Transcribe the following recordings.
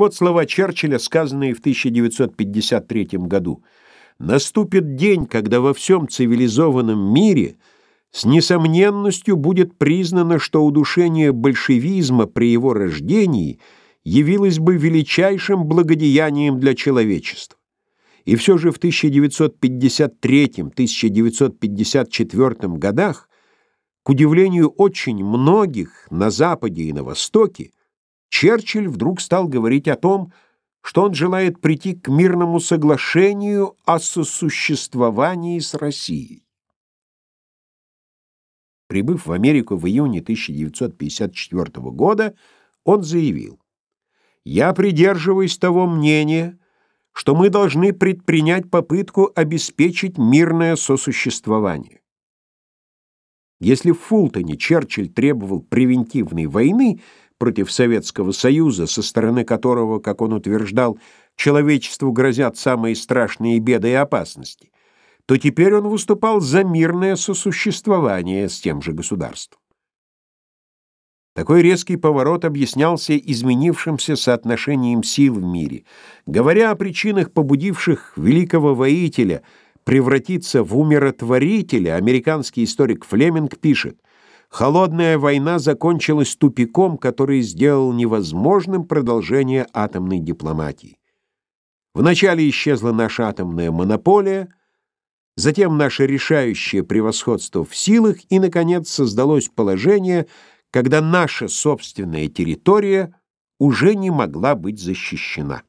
Вот слова Черчилля, сказанные в 1953 году. «Наступит день, когда во всем цивилизованном мире с несомненностью будет признано, что удушение большевизма при его рождении явилось бы величайшим благодеянием для человечества. И все же в 1953-1954 годах, к удивлению очень многих на Западе и на Востоке, Черчилль вдруг стал говорить о том, что он желает прийти к мирному соглашению о сосуществовании с Россией. Прибыв в Америку в июне 1954 года, он заявил, «Я придерживаюсь того мнения, что мы должны предпринять попытку обеспечить мирное сосуществование. Если в Фултоне Черчилль требовал превентивной войны против Советского Союза, со стороны которого, как он утверждал, человечеству грозят самые страшные беды и опасности, то теперь он выступал за мирное сосуществование с тем же государством. Такой резкий поворот объяснялся изменившимся соотношением сил в мире. Говоря о причинах, побудивших великого воителя превратиться в умиротворителя, американский историк Флеминг пишет, «Холодная война закончилась тупиком, который сделал невозможным продолжение атомной дипломатии. Вначале исчезла наша атомная монополия, затем наше решающее превосходство в силах, и, наконец, создалось положение – когда наша собственная территория уже не могла быть защищена.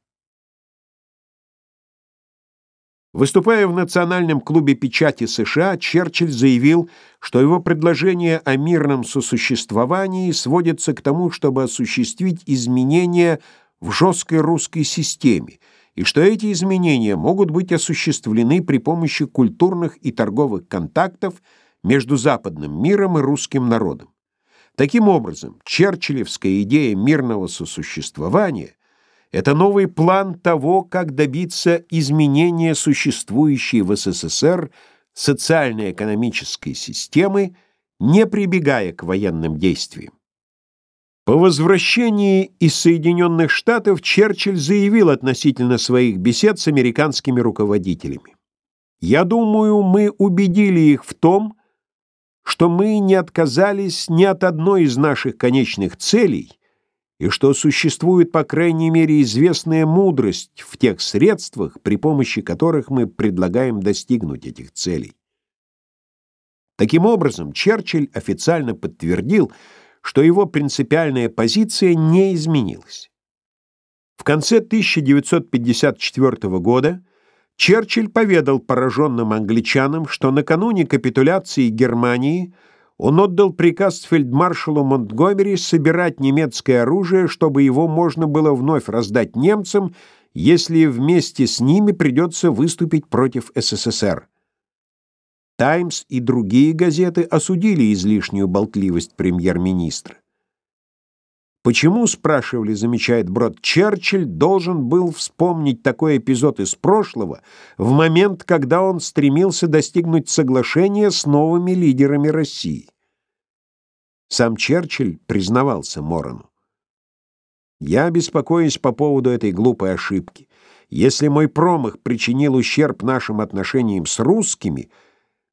Выступая в Национальном клубе печати США, Черчилль заявил, что его предложение о мирном сосуществовании сводится к тому, чтобы осуществить изменения в жесткой русской системе, и что эти изменения могут быть осуществлены при помощи культурных и торговых контактов между западным миром и русским народом. Таким образом, черчиллевская идея мирного сосуществования — это новый план того, как добиться изменения существующей в СССР социально-экономической системы, не прибегая к военным действиям. По возвращении из Соединенных Штатов Черчилль заявил относительно своих бесед с американскими руководителями. «Я думаю, мы убедили их в том, что мы не отказались ни от одной из наших конечных целей и что существует, по крайней мере, известная мудрость в тех средствах, при помощи которых мы предлагаем достигнуть этих целей. Таким образом, Черчилль официально подтвердил, что его принципиальная позиция не изменилась. В конце 1954 года Черчилль поведал пораженным англичанам, что накануне капитуляции Германии он отдал приказ фельдмаршалу Монтгомери собирать немецкое оружие, чтобы его можно было вновь раздать немцам, если вместе с ними придется выступить против СССР. «Таймс» и другие газеты осудили излишнюю болтливость премьер-министра. Почему, спрашивали, замечает Брод, Черчилль должен был вспомнить такой эпизод из прошлого в момент, когда он стремился достигнуть соглашения с новыми лидерами России? Сам Черчилль признавался Морону. «Я беспокоюсь по поводу этой глупой ошибки. Если мой промах причинил ущерб нашим отношениям с русскими,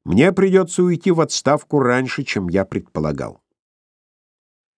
мне придется уйти в отставку раньше, чем я предполагал».